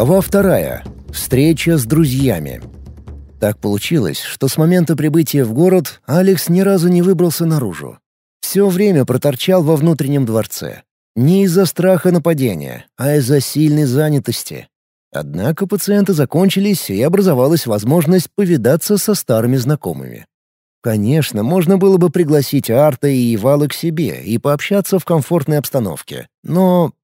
Глава вторая. Встреча с друзьями. Так получилось, что с момента прибытия в город Алекс ни разу не выбрался наружу. Все время проторчал во внутреннем дворце. Не из-за страха нападения, а из-за сильной занятости. Однако пациенты закончились, и образовалась возможность повидаться со старыми знакомыми. Конечно, можно было бы пригласить Арта и Ивала к себе и пообщаться в комфортной обстановке. Но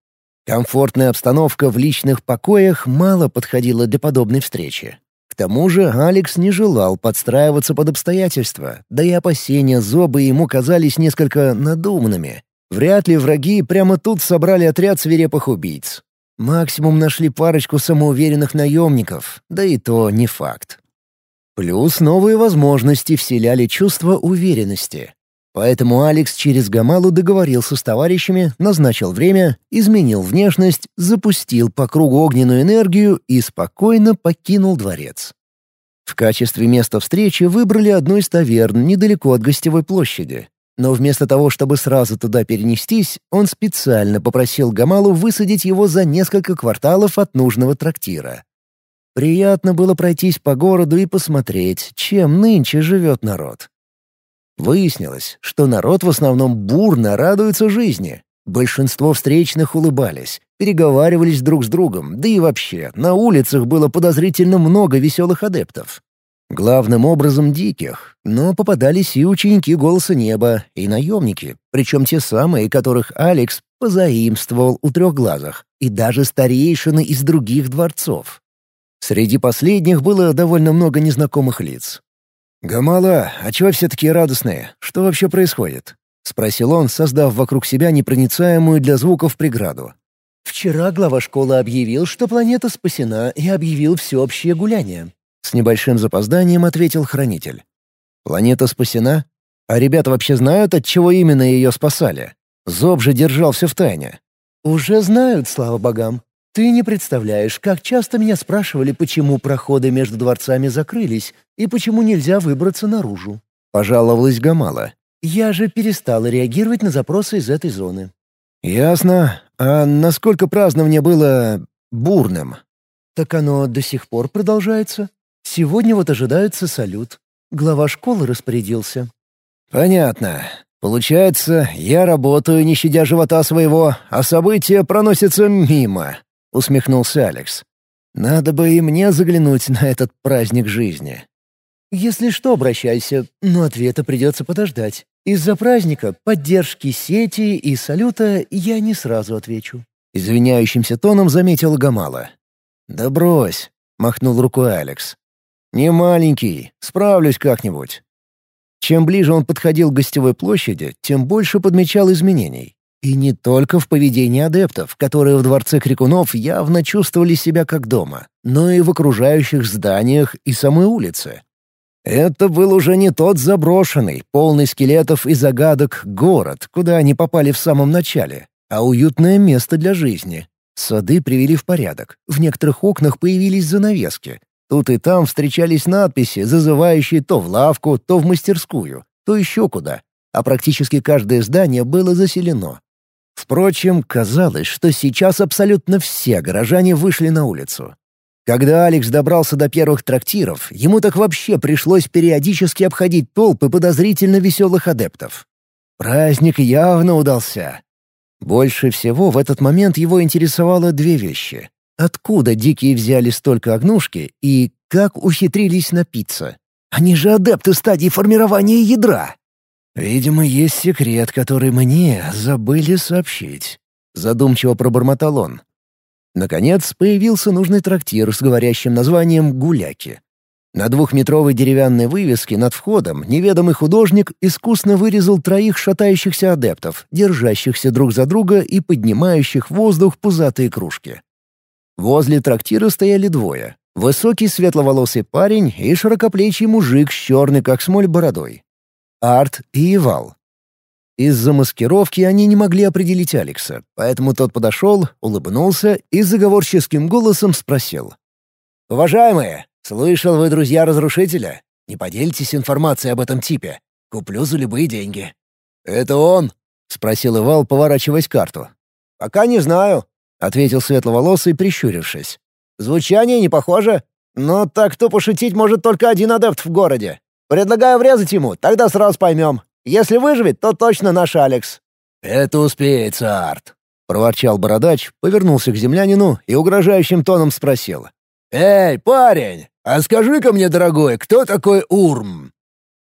комфортная обстановка в личных покоях мало подходила для подобной встречи. К тому же Алекс не желал подстраиваться под обстоятельства, да и опасения Зобы ему казались несколько надуманными. Вряд ли враги прямо тут собрали отряд свирепых убийц. Максимум нашли парочку самоуверенных наемников, да и то не факт. Плюс новые возможности вселяли чувство уверенности. Поэтому Алекс через Гамалу договорился с товарищами, назначил время, изменил внешность, запустил по кругу огненную энергию и спокойно покинул дворец. В качестве места встречи выбрали одну из таверн недалеко от гостевой площади. Но вместо того, чтобы сразу туда перенестись, он специально попросил Гамалу высадить его за несколько кварталов от нужного трактира. Приятно было пройтись по городу и посмотреть, чем нынче живет народ. Выяснилось, что народ в основном бурно радуется жизни. Большинство встречных улыбались, переговаривались друг с другом, да и вообще, на улицах было подозрительно много веселых адептов. Главным образом диких, но попадались и ученики «Голоса неба», и наемники, причем те самые, которых Алекс позаимствовал у трехглазых, и даже старейшины из других дворцов. Среди последних было довольно много незнакомых лиц. «Гамала, а чего все такие радостные? Что вообще происходит?» — спросил он, создав вокруг себя непроницаемую для звуков преграду. «Вчера глава школы объявил, что планета спасена, и объявил всеобщее гуляние». С небольшим запозданием ответил хранитель. «Планета спасена? А ребята вообще знают, от чего именно ее спасали? Зоб же держал все в тайне». «Уже знают, слава богам. Ты не представляешь, как часто меня спрашивали, почему проходы между дворцами закрылись и почему нельзя выбраться наружу. Пожаловалась Гамала. Я же перестала реагировать на запросы из этой зоны. Ясно. А насколько празднование было бурным? Так оно до сих пор продолжается. Сегодня вот ожидается салют. Глава школы распорядился. Понятно. Получается, я работаю, не щадя живота своего, а события проносятся мимо усмехнулся Алекс. «Надо бы и мне заглянуть на этот праздник жизни». «Если что, обращайся, но ответа придется подождать. Из-за праздника, поддержки сети и салюта я не сразу отвечу». Извиняющимся тоном заметил Гамала. «Да брось», — махнул рукой Алекс. «Не маленький, справлюсь как-нибудь». Чем ближе он подходил к гостевой площади, тем больше подмечал изменений. И не только в поведении адептов, которые в дворце крикунов явно чувствовали себя как дома, но и в окружающих зданиях и самой улице. Это был уже не тот заброшенный, полный скелетов и загадок город, куда они попали в самом начале, а уютное место для жизни. Сады привели в порядок, в некоторых окнах появились занавески. Тут и там встречались надписи, зазывающие то в лавку, то в мастерскую, то еще куда, а практически каждое здание было заселено. Впрочем, казалось, что сейчас абсолютно все горожане вышли на улицу. Когда Алекс добрался до первых трактиров, ему так вообще пришлось периодически обходить толпы подозрительно веселых адептов. Праздник явно удался. Больше всего в этот момент его интересовало две вещи. Откуда дикие взяли столько огнушки и как ухитрились напиться? Они же адепты стадии формирования ядра. «Видимо, есть секрет, который мне забыли сообщить», — задумчиво пробормотал он. Наконец появился нужный трактир с говорящим названием «Гуляки». На двухметровой деревянной вывеске над входом неведомый художник искусно вырезал троих шатающихся адептов, держащихся друг за друга и поднимающих в воздух пузатые кружки. Возле трактира стояли двое — высокий светловолосый парень и широкоплечий мужик с черной как смоль бородой. Арт и Ивал. Из-за маскировки они не могли определить Алекса, поэтому тот подошел, улыбнулся и заговорческим голосом спросил. «Уважаемые, слышал вы, друзья разрушителя? Не поделитесь информацией об этом типе. Куплю за любые деньги». «Это он?» — спросил Ивал, поворачиваясь карту. «Пока не знаю», — ответил светловолосый, прищурившись. Звучание не похоже. Но так-то пошутить может только один адепт в городе. Предлагаю врезать ему, тогда сразу поймем. Если выживет, то точно наш Алекс». «Это успеется, Арт», — проворчал бородач, повернулся к землянину и угрожающим тоном спросил. «Эй, парень, а скажи-ка мне, дорогой, кто такой Урм?»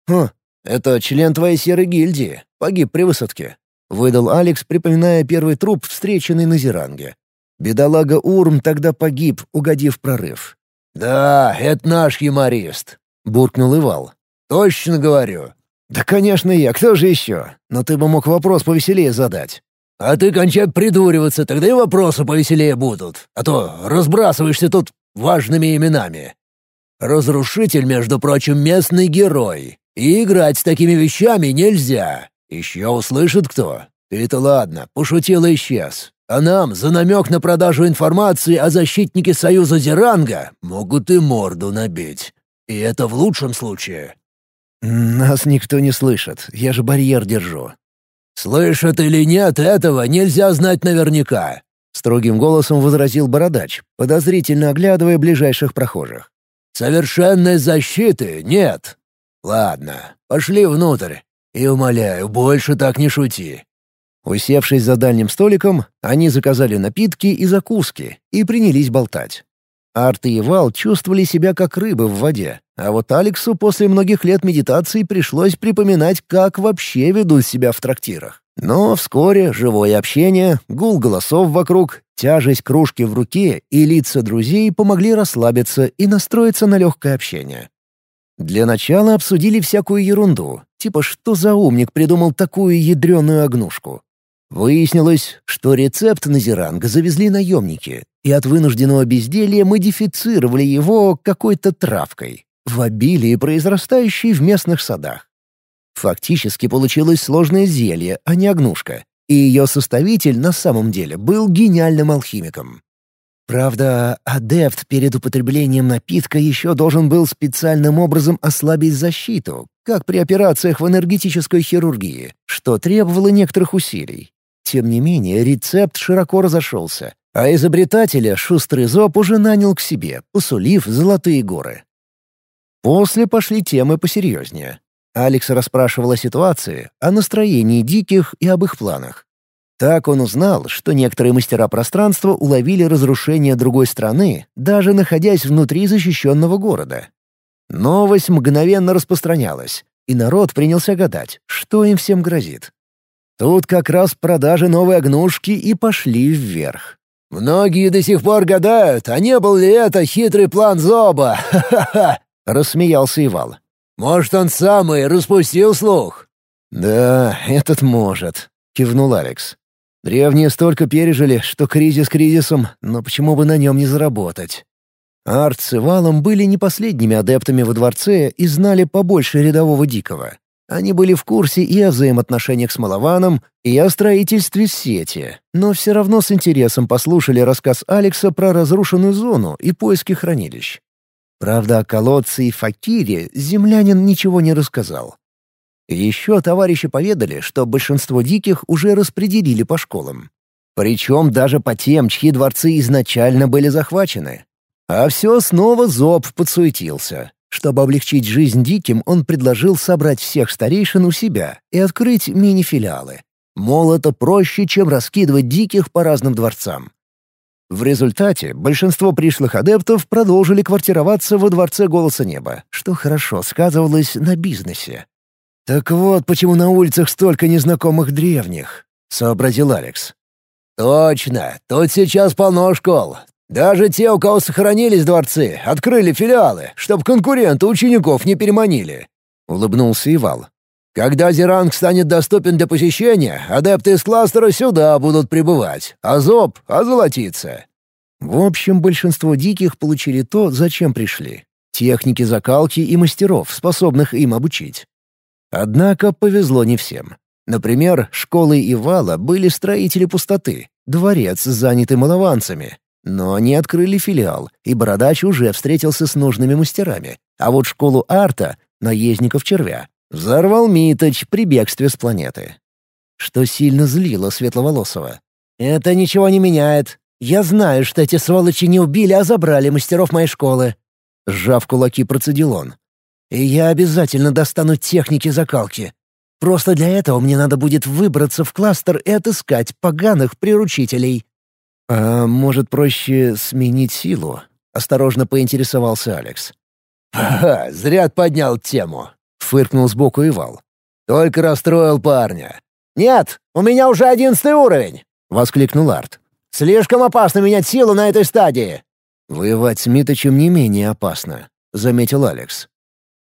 «Хм, это член твоей серой гильдии. Погиб при высадке», — выдал Алекс, припоминая первый труп, встреченный на Зеранге. Бедолага Урм тогда погиб, угодив прорыв. «Да, это наш юморист», — буркнул Ивал. «Точно говорю». «Да, конечно, я. Кто же еще? Но ты бы мог вопрос повеселее задать». «А ты кончай придуриваться, тогда и вопросы повеселее будут. А то разбрасываешься тут важными именами. Разрушитель, между прочим, местный герой. И играть с такими вещами нельзя. Еще услышит кто. Ты-то ладно, пошутил и исчез. А нам за намек на продажу информации о защитнике Союза Зеранга могут и морду набить. И это в лучшем случае. «Нас никто не слышит. Я же барьер держу». «Слышат или нет, этого нельзя знать наверняка», — строгим голосом возразил Бородач, подозрительно оглядывая ближайших прохожих. «Совершенной защиты нет. Ладно, пошли внутрь. И умоляю, больше так не шути». Усевшись за дальним столиком, они заказали напитки и закуски и принялись болтать. Арт и Вал чувствовали себя как рыбы в воде, а вот Алексу после многих лет медитации пришлось припоминать, как вообще ведут себя в трактирах. Но вскоре живое общение, гул голосов вокруг, тяжесть кружки в руке и лица друзей помогли расслабиться и настроиться на легкое общение. Для начала обсудили всякую ерунду, типа что за умник придумал такую ядреную огнушку. Выяснилось, что рецепт на зеранг завезли наемники, и от вынужденного безделья модифицировали его какой-то травкой, в обилии произрастающей в местных садах. Фактически получилось сложное зелье, а не огнушка, и ее составитель на самом деле был гениальным алхимиком. Правда, адепт перед употреблением напитка еще должен был специальным образом ослабить защиту, как при операциях в энергетической хирургии, что требовало некоторых усилий. Тем не менее, рецепт широко разошелся, а изобретателя шустрый зоб уже нанял к себе, посулив золотые горы. После пошли темы посерьезнее. Алекс расспрашивал о ситуации, о настроении диких и об их планах. Так он узнал, что некоторые мастера пространства уловили разрушение другой страны, даже находясь внутри защищенного города. Новость мгновенно распространялась, и народ принялся гадать, что им всем грозит. Тут как раз продажи новой огнушки и пошли вверх. «Многие до сих пор гадают, а не был ли это хитрый план Зоба? Ха-ха-ха!» — рассмеялся Ивал. «Может, он самый распустил слух?» «Да, этот может», — кивнул Алекс. «Древние столько пережили, что кризис кризисом, но почему бы на нем не заработать?» Арт с Ивалом были не последними адептами во дворце и знали побольше рядового Дикого. Они были в курсе и о взаимоотношениях с Малованом, и о строительстве сети, но все равно с интересом послушали рассказ Алекса про разрушенную зону и поиски хранилищ. Правда, о колодце и факире землянин ничего не рассказал. Еще товарищи поведали, что большинство диких уже распределили по школам. Причем даже по тем, чьи дворцы изначально были захвачены. А все снова Зоб подсуетился. Чтобы облегчить жизнь диким, он предложил собрать всех старейшин у себя и открыть мини-филиалы. Мол, это проще, чем раскидывать диких по разным дворцам. В результате большинство пришлых адептов продолжили квартироваться во Дворце Голоса Неба, что хорошо сказывалось на бизнесе. «Так вот, почему на улицах столько незнакомых древних», — сообразил Алекс. «Точно, тут сейчас полно школ. Даже те, у кого сохранились дворцы, открыли филиалы, чтобы конкуренты учеников не переманили», — улыбнулся Ивал. «Когда Зеранг станет доступен для посещения, адепты из кластера сюда будут прибывать, а Зоб озолотится». В общем, большинство диких получили то, зачем пришли. Техники закалки и мастеров, способных им обучить. Однако повезло не всем. Например, школой Ивала были строители пустоты, дворец, занятый малованцами, но они открыли филиал, и Бородач уже встретился с нужными мастерами. А вот школу арта, наездников червя, взорвал Миточ при бегстве с планеты. Что сильно злило Светловолосого. «Это ничего не меняет. Я знаю, что эти сволочи не убили, а забрали мастеров моей школы». Сжав кулаки, процедил он. «И я обязательно достану техники закалки. Просто для этого мне надо будет выбраться в кластер и отыскать поганых приручителей». «А может, проще сменить силу?» — осторожно поинтересовался Алекс. «Ага, зря поднял тему», — фыркнул сбоку Ивал. «Только расстроил парня». «Нет, у меня уже одиннадцатый уровень!» — воскликнул Арт. «Слишком опасно менять силу на этой стадии!» «Воевать с Миточем не менее опасно», — заметил Алекс.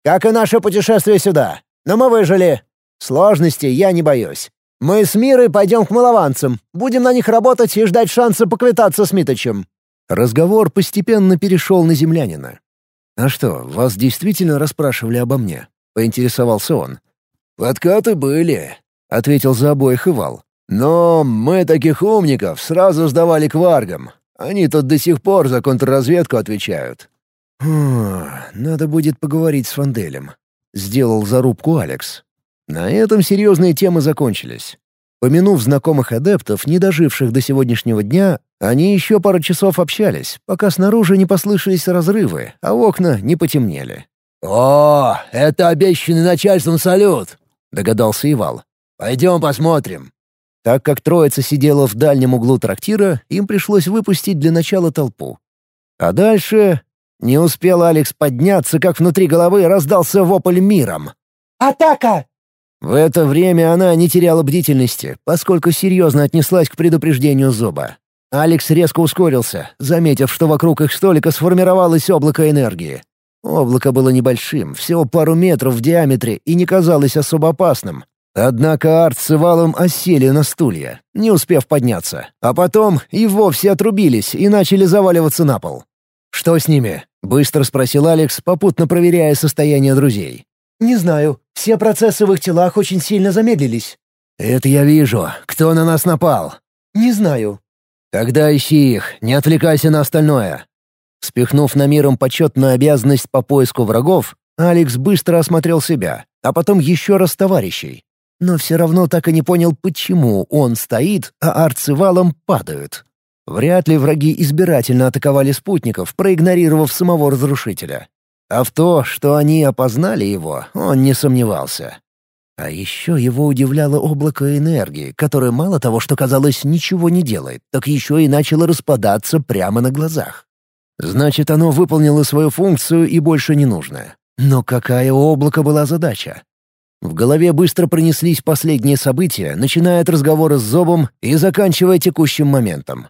«Как и наше путешествие сюда. Но мы выжили. Сложностей я не боюсь. Мы с Мирой пойдем к малованцам, будем на них работать и ждать шанса поквитаться с Миточем». Разговор постепенно перешел на землянина. «А что, вас действительно расспрашивали обо мне?» — поинтересовался он. «Подкаты были», — ответил за обоих Ивал. «Но мы таких умников сразу сдавали к варгам. Они тут до сих пор за контрразведку отвечают». «Надо будет поговорить с Фанделем», — сделал зарубку Алекс. На этом серьезные темы закончились. Помянув знакомых адептов, не доживших до сегодняшнего дня, они еще пару часов общались, пока снаружи не послышались разрывы, а окна не потемнели. «О, это обещанный начальством салют!» — догадался Ивал. «Пойдем посмотрим». Так как троица сидела в дальнем углу трактира, им пришлось выпустить для начала толпу. А дальше... Не успел Алекс подняться, как внутри головы раздался вопль миром. «Атака!» В это время она не теряла бдительности, поскольку серьезно отнеслась к предупреждению зуба. Алекс резко ускорился, заметив, что вокруг их столика сформировалось облако энергии. Облако было небольшим, всего пару метров в диаметре, и не казалось особо опасным. Однако Арт с Ивалом осели на стулья, не успев подняться, а потом и вовсе отрубились и начали заваливаться на пол. «Что с ними?» — быстро спросил Алекс, попутно проверяя состояние друзей. «Не знаю. Все процессы в их телах очень сильно замедлились». «Это я вижу. Кто на нас напал?» «Не знаю». «Тогда ищи их, не отвлекайся на остальное». Спихнув на миром почетную обязанность по поиску врагов, Алекс быстро осмотрел себя, а потом еще раз товарищей. Но все равно так и не понял, почему он стоит, а арцевалом падают. Вряд ли враги избирательно атаковали спутников, проигнорировав самого разрушителя. А в то, что они опознали его, он не сомневался. А еще его удивляло облако энергии, которое мало того, что, казалось, ничего не делает, так еще и начало распадаться прямо на глазах. Значит, оно выполнило свою функцию и больше не нужно. Но какая у облака была задача? В голове быстро пронеслись последние события, начиная от разговора с Зобом и заканчивая текущим моментом.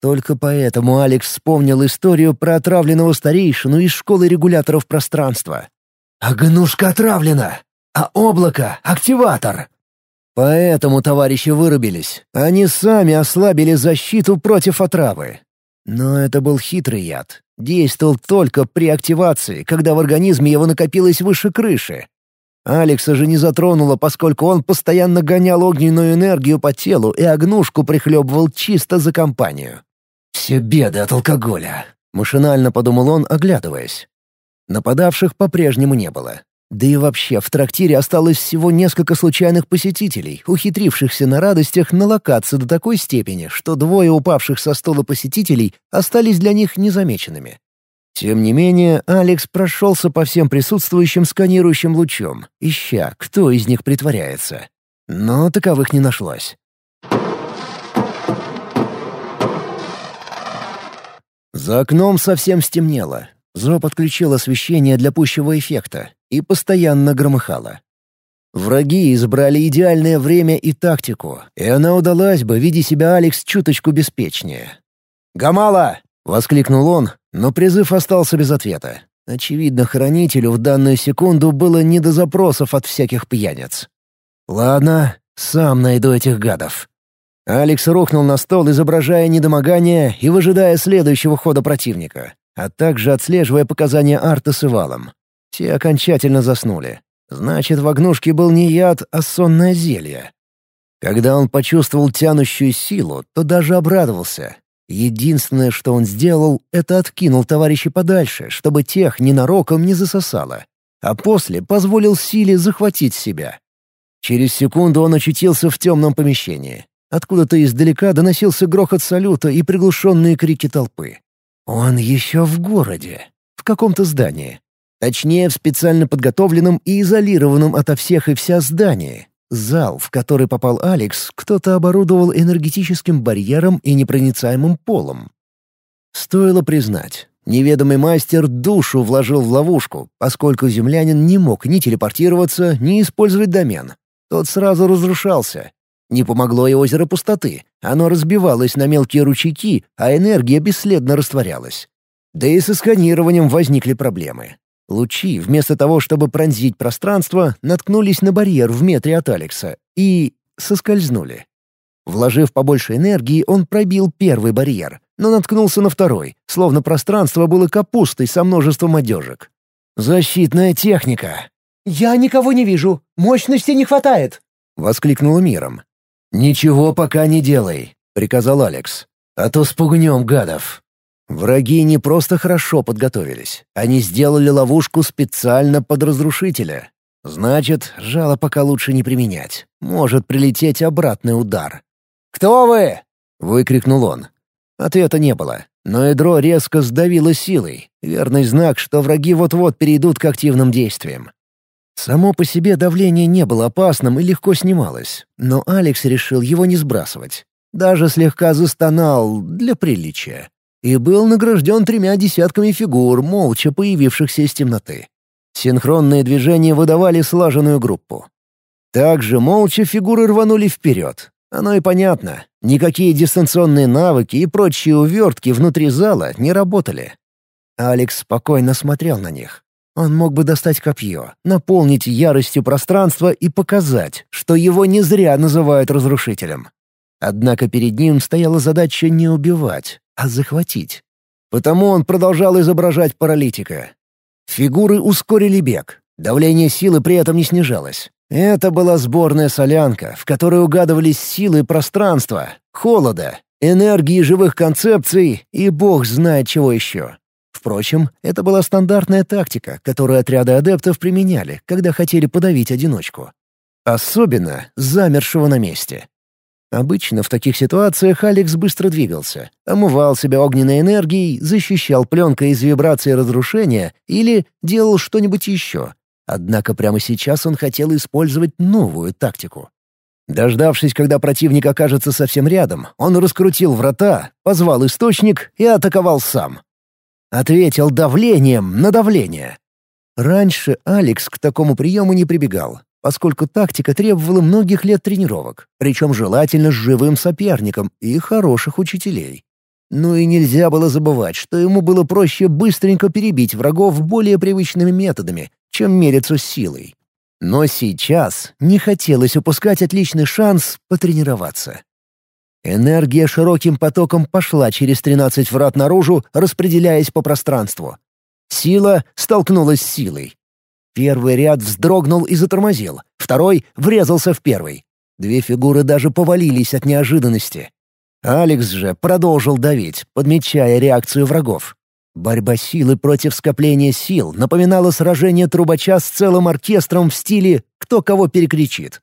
Только поэтому Алекс вспомнил историю про отравленного старейшину из школы регуляторов пространства. «А гнушка отравлена! А облако — активатор!» Поэтому товарищи вырубились. Они сами ослабили защиту против отравы. Но это был хитрый яд. Действовал только при активации, когда в организме его накопилось выше крыши. Алекса же не затронуло, поскольку он постоянно гонял огненную энергию по телу и огнушку прихлебывал чисто за компанию. «Все беды от алкоголя», — машинально подумал он, оглядываясь. Нападавших по-прежнему не было. Да и вообще, в трактире осталось всего несколько случайных посетителей, ухитрившихся на радостях налокаться до такой степени, что двое упавших со стола посетителей остались для них незамеченными. Тем не менее, Алекс прошелся по всем присутствующим сканирующим лучом, ища, кто из них притворяется. Но таковых не нашлось. За окном совсем стемнело. Зо подключил освещение для пущего эффекта и постоянно громыхало. Враги избрали идеальное время и тактику, и она удалась бы, видя себя Алекс чуточку беспечнее. «Гамала!» — воскликнул он, но призыв остался без ответа. Очевидно, хранителю в данную секунду было не до запросов от всяких пьяниц. «Ладно, сам найду этих гадов». Алекс рухнул на стол, изображая недомогание и выжидая следующего хода противника, а также отслеживая показания Арта с Ивалом. Те окончательно заснули. Значит, в огнушке был не яд, а сонное зелье. Когда он почувствовал тянущую силу, то даже обрадовался. Единственное, что он сделал, это откинул товарища подальше, чтобы тех ненароком не засосало. А после позволил силе захватить себя. Через секунду он очутился в темном помещении. Откуда-то издалека доносился грохот салюта и приглушенные крики толпы. Он еще в городе, в каком-то здании. Точнее, в специально подготовленном и изолированном ото всех и вся здании. Зал, в который попал Алекс, кто-то оборудовал энергетическим барьером и непроницаемым полом. Стоило признать, неведомый мастер душу вложил в ловушку, поскольку землянин не мог ни телепортироваться, ни использовать домен. Тот сразу разрушался. Не помогло и озеро пустоты. Оно разбивалось на мелкие ручейки, а энергия бесследно растворялась. Да и со сканированием возникли проблемы. Лучи, вместо того, чтобы пронзить пространство, наткнулись на барьер в метре от Алекса и соскользнули. Вложив побольше энергии, он пробил первый барьер, но наткнулся на второй, словно пространство было капустой со множеством одежек. «Защитная техника!» «Я никого не вижу. Мощности не хватает!» — воскликнула миром. «Ничего пока не делай», — приказал Алекс. «А то спугнем гадов». Враги не просто хорошо подготовились. Они сделали ловушку специально под разрушителя. Значит, жало пока лучше не применять. Может прилететь обратный удар. «Кто вы?» — выкрикнул он. Ответа не было, но ядро резко сдавило силой. Верный знак, что враги вот-вот перейдут к активным действиям. Само по себе давление не было опасным и легко снималось, но Алекс решил его не сбрасывать. Даже слегка застонал для приличия и был награжден тремя десятками фигур, молча появившихся из темноты. Синхронные движения выдавали слаженную группу. Также молча фигуры рванули вперед. Оно и понятно. Никакие дистанционные навыки и прочие увертки внутри зала не работали. Алекс спокойно смотрел на них. Он мог бы достать копье, наполнить яростью пространство и показать, что его не зря называют разрушителем. Однако перед ним стояла задача не убивать, а захватить. Потому он продолжал изображать паралитика. Фигуры ускорили бег. Давление силы при этом не снижалось. Это была сборная солянка, в которой угадывались силы пространства, холода, энергии живых концепций и бог знает чего еще. Впрочем, это была стандартная тактика, которую отряды адептов применяли, когда хотели подавить одиночку. Особенно замершего на месте. Обычно в таких ситуациях Алекс быстро двигался, омывал себя огненной энергией, защищал пленкой из вибрации разрушения или делал что-нибудь еще. Однако прямо сейчас он хотел использовать новую тактику. Дождавшись, когда противник окажется совсем рядом, он раскрутил врата, позвал источник и атаковал сам. Ответил давлением на давление. Раньше Алекс к такому приему не прибегал, поскольку тактика требовала многих лет тренировок, причем желательно с живым соперником и хороших учителей. Ну и нельзя было забывать, что ему было проще быстренько перебить врагов более привычными методами, чем мериться с силой. Но сейчас не хотелось упускать отличный шанс потренироваться. Энергия широким потоком пошла через 13 врат наружу, распределяясь по пространству. Сила столкнулась с силой. Первый ряд вздрогнул и затормозил, второй врезался в первый. Две фигуры даже повалились от неожиданности. Алекс же продолжил давить, подмечая реакцию врагов. Борьба силы против скопления сил напоминала сражение трубача с целым оркестром в стиле «кто кого перекричит».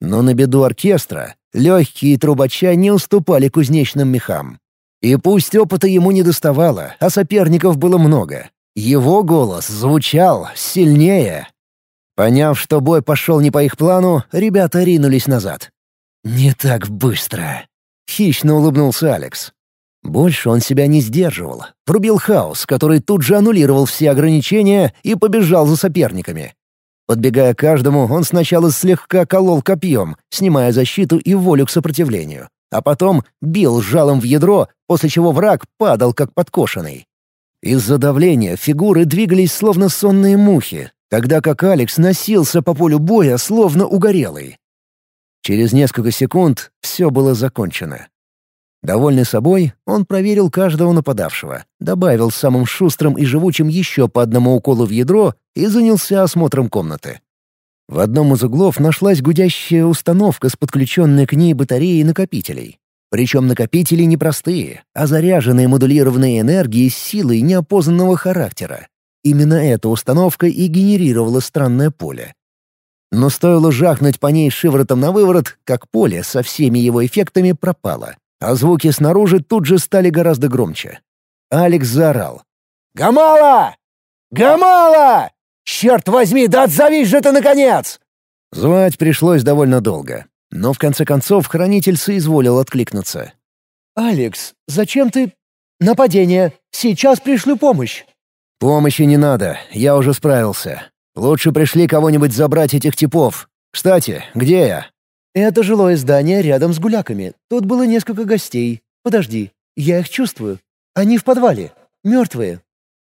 Но на беду оркестра легкие трубача не уступали кузнечным мехам. И пусть опыта ему не доставало, а соперников было много, его голос звучал сильнее. Поняв, что бой пошел не по их плану, ребята ринулись назад. «Не так быстро», — хищно улыбнулся Алекс. Больше он себя не сдерживал. Врубил хаос, который тут же аннулировал все ограничения и побежал за соперниками. Подбегая к каждому, он сначала слегка колол копьем, снимая защиту и волю к сопротивлению, а потом бил жалом в ядро, после чего враг падал как подкошенный. Из-за давления фигуры двигались словно сонные мухи, тогда как Алекс носился по полю боя словно угорелый. Через несколько секунд все было закончено. Довольный собой, он проверил каждого нападавшего, добавил самым шустрым и живучим еще по одному уколу в ядро и занялся осмотром комнаты. В одном из углов нашлась гудящая установка с подключенной к ней батареей накопителей. Причем накопители не простые, а заряженные модулированной энергией с силой неопознанного характера. Именно эта установка и генерировала странное поле. Но стоило жахнуть по ней шиворотом на выворот, как поле со всеми его эффектами пропало, а звуки снаружи тут же стали гораздо громче. Алекс заорал. «Гамала! Гамала! Черт возьми, да отзовись же ты, наконец!» Звать пришлось довольно долго, но в конце концов хранитель соизволил откликнуться. «Алекс, зачем ты...» «Нападение! Сейчас пришлю помощь!» «Помощи не надо, я уже справился. Лучше пришли кого-нибудь забрать этих типов. Кстати, где я?» «Это жилое здание рядом с гуляками. Тут было несколько гостей. Подожди, я их чувствую. Они в подвале. Мертвые».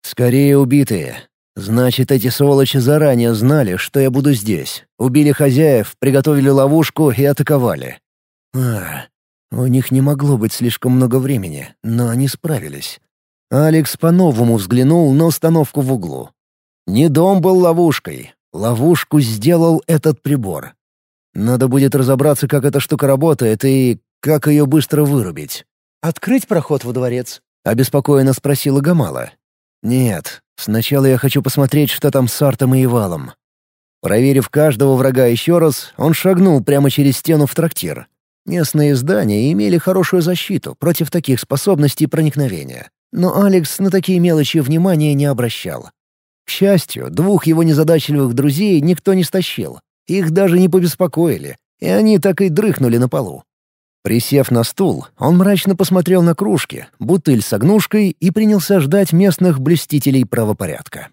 «Скорее убитые. Значит, эти сволочи заранее знали, что я буду здесь. Убили хозяев, приготовили ловушку и атаковали. А, у них не могло быть слишком много времени, но они справились. Алекс по-новому взглянул на установку в углу. Не дом был ловушкой. Ловушку сделал этот прибор. Надо будет разобраться, как эта штука работает и как ее быстро вырубить. «Открыть проход во дворец?» — обеспокоенно спросила Гамала. «Нет, сначала я хочу посмотреть, что там с Артом и Ивалом». Проверив каждого врага еще раз, он шагнул прямо через стену в трактир. Местные здания имели хорошую защиту против таких способностей проникновения. Но Алекс на такие мелочи внимания не обращал. К счастью, двух его незадачливых друзей никто не стащил. Их даже не побеспокоили, и они так и дрыхнули на полу. Присев на стул, он мрачно посмотрел на кружки, бутыль с огнушкой и принялся ждать местных блюстителей правопорядка.